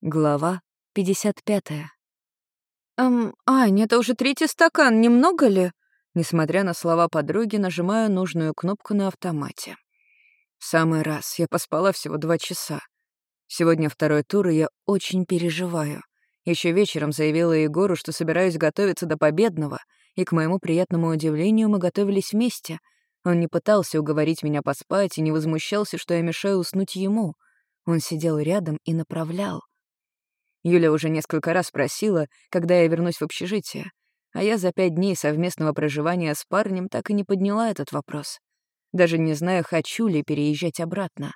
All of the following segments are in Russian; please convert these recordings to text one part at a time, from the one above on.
Глава 55. «Эм, Ань, это уже третий стакан, немного ли?» Несмотря на слова подруги, нажимаю нужную кнопку на автомате. В самый раз, я поспала всего два часа. Сегодня второй тур, и я очень переживаю. Еще вечером заявила Егору, что собираюсь готовиться до победного, и, к моему приятному удивлению, мы готовились вместе. Он не пытался уговорить меня поспать и не возмущался, что я мешаю уснуть ему. Он сидел рядом и направлял. Юля уже несколько раз просила, когда я вернусь в общежитие, а я за пять дней совместного проживания с парнем так и не подняла этот вопрос. Даже не знаю, хочу ли переезжать обратно.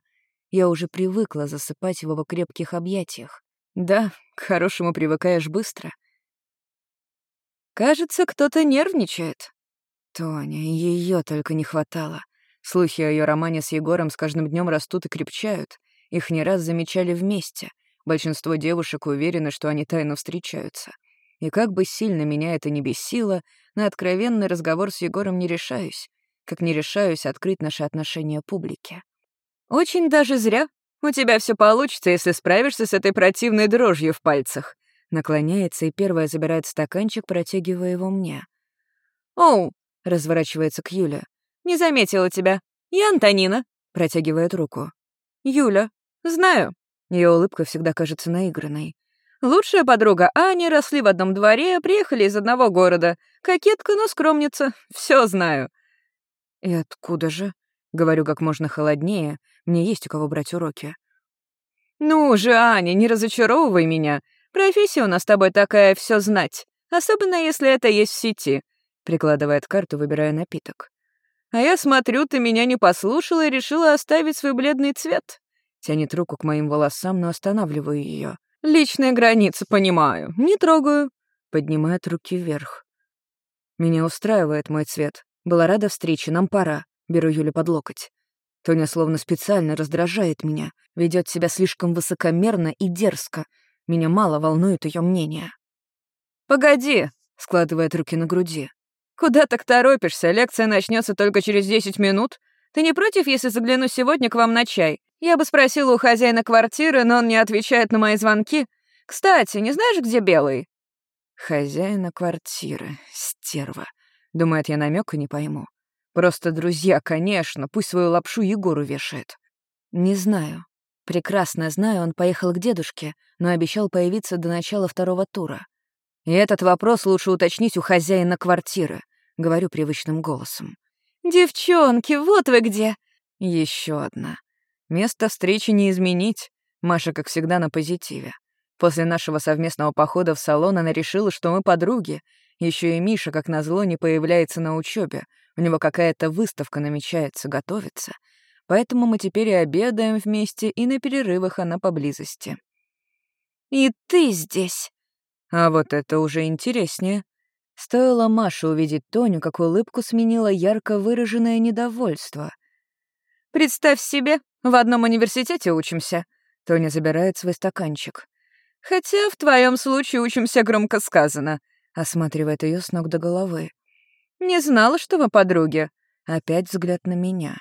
Я уже привыкла засыпать в его крепких объятиях. Да, к хорошему привыкаешь быстро. Кажется, кто-то нервничает. Тоня, ее только не хватало. Слухи о ее романе с Егором с каждым днем растут и крепчают. Их не раз замечали вместе — Большинство девушек уверены, что они тайно встречаются. И как бы сильно меня это не бесило, на откровенный разговор с Егором не решаюсь, как не решаюсь открыть наши отношения публике. «Очень даже зря. У тебя все получится, если справишься с этой противной дрожью в пальцах». Наклоняется и первая забирает стаканчик, протягивая его мне. «Оу!» — разворачивается к Юле. «Не заметила тебя. Я Антонина», — протягивает руку. «Юля. Знаю. Ее улыбка всегда кажется наигранной. «Лучшая подруга Аня, росли в одном дворе, приехали из одного города. Кокетка, но скромница. Все знаю». «И откуда же?» — говорю как можно холоднее. Мне есть у кого брать уроки. «Ну же, Аня, не разочаровывай меня. Профессия у нас с тобой такая все знать. Особенно, если это есть в сети», — прикладывает карту, выбирая напиток. «А я смотрю, ты меня не послушала и решила оставить свой бледный цвет. Тянет руку к моим волосам, но останавливаю ее. «Личная граница, понимаю. Не трогаю». Поднимает руки вверх. Меня устраивает мой цвет. Была рада встрече, нам пора. Беру Юлю под локоть. Тоня словно специально раздражает меня, ведет себя слишком высокомерно и дерзко. Меня мало волнует ее мнение. «Погоди!» — складывает руки на груди. «Куда так торопишься? Лекция начнется только через десять минут. Ты не против, если загляну сегодня к вам на чай? Я бы спросила у хозяина квартиры, но он не отвечает на мои звонки. Кстати, не знаешь, где Белый?» «Хозяина квартиры, стерва». Думает, я намека не пойму. Просто друзья, конечно, пусть свою лапшу Егору вешает. Не знаю. Прекрасно знаю, он поехал к дедушке, но обещал появиться до начала второго тура. И этот вопрос лучше уточнить у хозяина квартиры, говорю привычным голосом. «Девчонки, вот вы где!» Еще одна. Место встречи не изменить. Маша, как всегда, на позитиве. После нашего совместного похода в салон она решила, что мы подруги. Еще и Миша, как назло, не появляется на учебе. У него какая-то выставка намечается, готовится. Поэтому мы теперь и обедаем вместе, и на перерывах она поблизости. «И ты здесь!» А вот это уже интереснее. Стоило Маше увидеть Тоню, как улыбку сменило ярко выраженное недовольство. «Представь себе, в одном университете учимся». Тоня забирает свой стаканчик. «Хотя в твоем случае учимся громко сказано», — осматривает ее с ног до головы. «Не знала, что вы подруги». Опять взгляд на меня.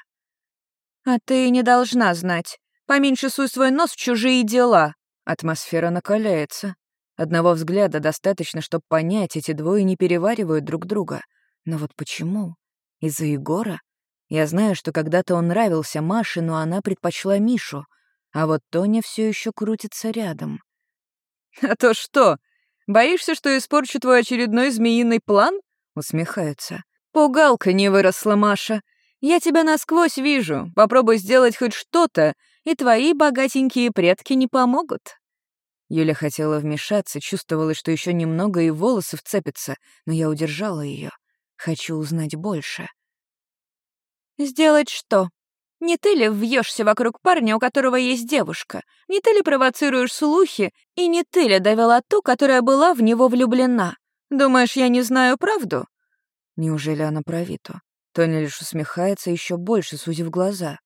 «А ты не должна знать. Поменьше суй свой нос в чужие дела». Атмосфера накаляется. Одного взгляда достаточно, чтобы понять, эти двое не переваривают друг друга. Но вот почему? Из-за Егора? Я знаю, что когда-то он нравился Маше, но она предпочла Мишу, а вот Тоня все еще крутится рядом. «А то что? Боишься, что испорчу твой очередной змеиный план?» — усмехается. «Пугалка не выросла, Маша. Я тебя насквозь вижу. Попробуй сделать хоть что-то, и твои богатенькие предки не помогут». Юля хотела вмешаться, чувствовала, что еще немного и волосы вцепятся, но я удержала ее. Хочу узнать больше. «Сделать что? Не ты ли вьешься вокруг парня, у которого есть девушка? Не ты ли провоцируешь слухи? И не ты ли довела ту, которая была в него влюблена? Думаешь, я не знаю правду?» Неужели она про Виту? Тоня лишь усмехается, еще больше сузив глаза.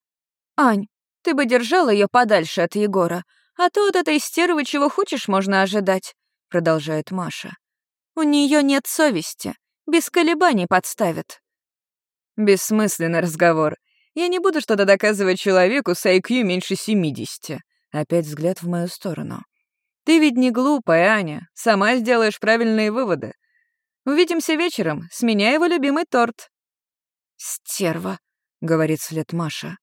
«Ань, ты бы держала ее подальше от Егора, а то от этой стервы чего хочешь можно ожидать», — продолжает Маша. «У нее нет совести, без колебаний подставит». Бессмысленный разговор. Я не буду что-то доказывать человеку с IQ меньше 70. Опять взгляд в мою сторону. Ты ведь не глупая, Аня. Сама сделаешь правильные выводы. Увидимся вечером. С меня его любимый торт». «Стерва», — говорит вслед Маша.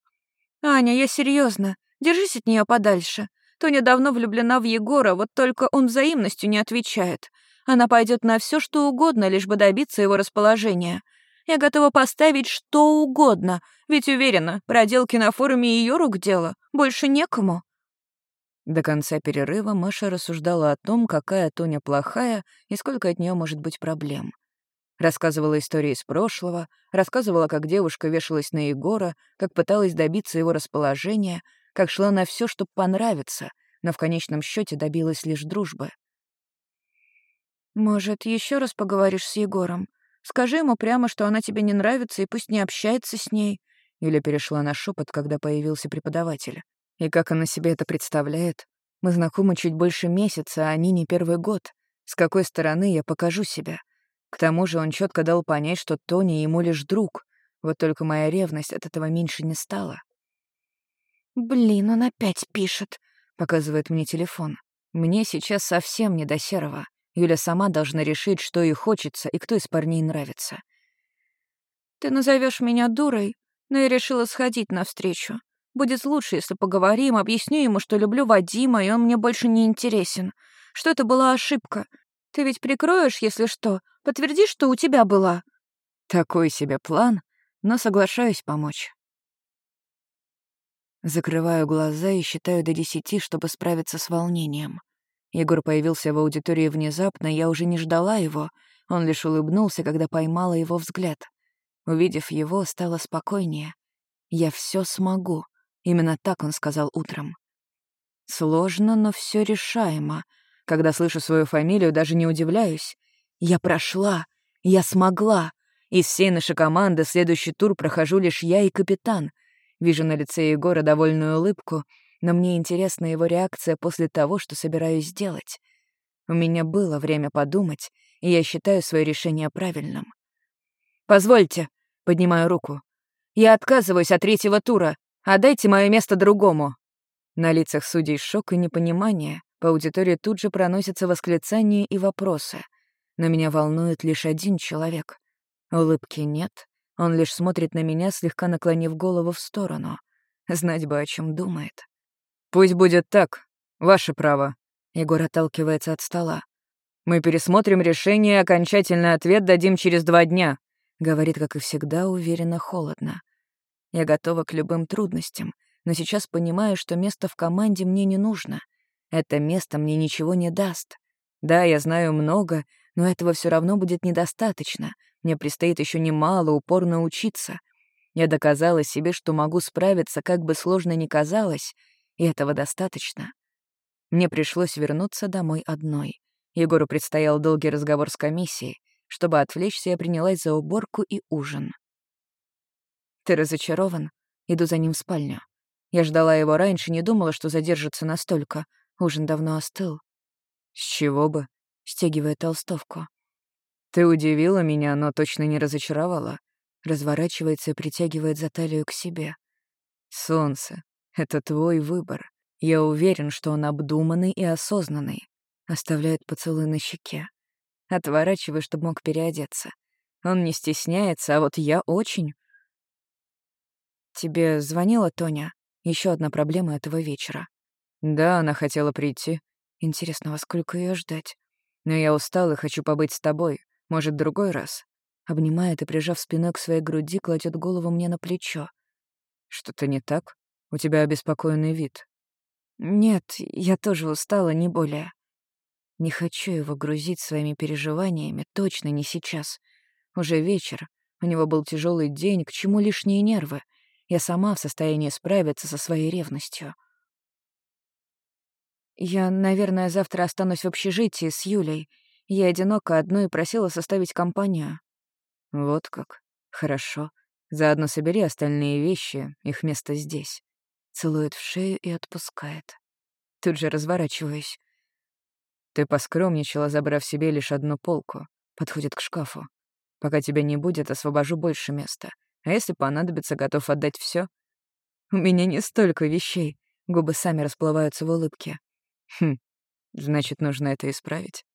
«Аня, я серьезно. Держись от нее подальше. Тоня давно влюблена в Егора, вот только он взаимностью не отвечает. Она пойдет на все, что угодно, лишь бы добиться его расположения. Я готова поставить что угодно, ведь уверена, проделки на форуме ее рук дело. Больше некому. До конца перерыва Маша рассуждала о том, какая Тоня плохая и сколько от нее может быть проблем. Рассказывала истории из прошлого, рассказывала, как девушка вешалась на Егора, как пыталась добиться его расположения, как шла на все, чтобы понравиться, но в конечном счете добилась лишь дружбы. «Может, еще раз поговоришь с Егором? Скажи ему прямо, что она тебе не нравится, и пусть не общается с ней». Юля перешла на шепот, когда появился преподаватель. И как она себе это представляет? Мы знакомы чуть больше месяца, а они не первый год. С какой стороны я покажу себя? К тому же он четко дал понять, что Тони ему лишь друг. Вот только моя ревность от этого меньше не стала. «Блин, он опять пишет», — показывает мне телефон. «Мне сейчас совсем не до серого. Юля сама должна решить, что ей хочется и кто из парней нравится». «Ты назовешь меня дурой, но я решила сходить навстречу. Будет лучше, если поговорим, объясню ему, что люблю Вадима, и он мне больше не интересен. Что это была ошибка. Ты ведь прикроешь, если что. Подтверди, что у тебя была». Такой себе план, но соглашаюсь помочь. Закрываю глаза и считаю до десяти, чтобы справиться с волнением. Егор появился в аудитории внезапно, я уже не ждала его. Он лишь улыбнулся, когда поймала его взгляд. Увидев его, стало спокойнее. «Я все смогу». Именно так он сказал утром. Сложно, но все решаемо. Когда слышу свою фамилию, даже не удивляюсь. Я прошла, я смогла. Из всей нашей команды следующий тур прохожу лишь я и капитан. Вижу на лице Егора довольную улыбку, но мне интересна его реакция после того, что собираюсь сделать. У меня было время подумать, и я считаю свое решение правильным. «Позвольте», — поднимаю руку. «Я отказываюсь от третьего тура. Отдайте мое место другому». На лицах судей шок и непонимание. По аудитории тут же проносятся восклицания и вопросы. Но меня волнует лишь один человек. Улыбки нет. Он лишь смотрит на меня, слегка наклонив голову в сторону. Знать бы, о чем думает. «Пусть будет так. Ваше право». Егор отталкивается от стола. «Мы пересмотрим решение окончательный ответ дадим через два дня», — говорит, как и всегда, уверенно холодно. Я готова к любым трудностям, но сейчас понимаю, что место в команде мне не нужно. Это место мне ничего не даст. Да, я знаю много, но этого все равно будет недостаточно. Мне предстоит еще немало упорно учиться. Я доказала себе, что могу справиться, как бы сложно ни казалось, и этого достаточно. Мне пришлось вернуться домой одной. Егору предстоял долгий разговор с комиссией. Чтобы отвлечься, я принялась за уборку и ужин. «Ты разочарован?» Иду за ним в спальню. Я ждала его раньше, не думала, что задержится настолько. Ужин давно остыл. «С чего бы?» — стягивая толстовку. «Ты удивила меня, но точно не разочаровала». Разворачивается и притягивает за талию к себе. «Солнце, это твой выбор. Я уверен, что он обдуманный и осознанный». Оставляет поцелуй на щеке. Отворачиваю, чтобы мог переодеться. Он не стесняется, а вот я очень. «Тебе звонила Тоня? Еще одна проблема этого вечера». «Да, она хотела прийти. Интересно, во сколько ее ждать? Но я устал и хочу побыть с тобой. Может, другой раз?» Обнимает и, прижав спиной к своей груди, кладет голову мне на плечо. «Что-то не так? У тебя обеспокоенный вид». «Нет, я тоже устала, не более». Не хочу его грузить своими переживаниями, точно не сейчас. Уже вечер, у него был тяжелый день, к чему лишние нервы? Я сама в состоянии справиться со своей ревностью. Я, наверное, завтра останусь в общежитии с Юлей. Я одинока одной просила составить компанию. Вот как. Хорошо. Заодно собери остальные вещи, их место здесь. Целует в шею и отпускает. Тут же разворачиваюсь. Ты поскромничала, забрав себе лишь одну полку. Подходит к шкафу. Пока тебя не будет, освобожу больше места. А если понадобится, готов отдать все? У меня не столько вещей. Губы сами расплываются в улыбке. Хм, Значит, нужно это исправить.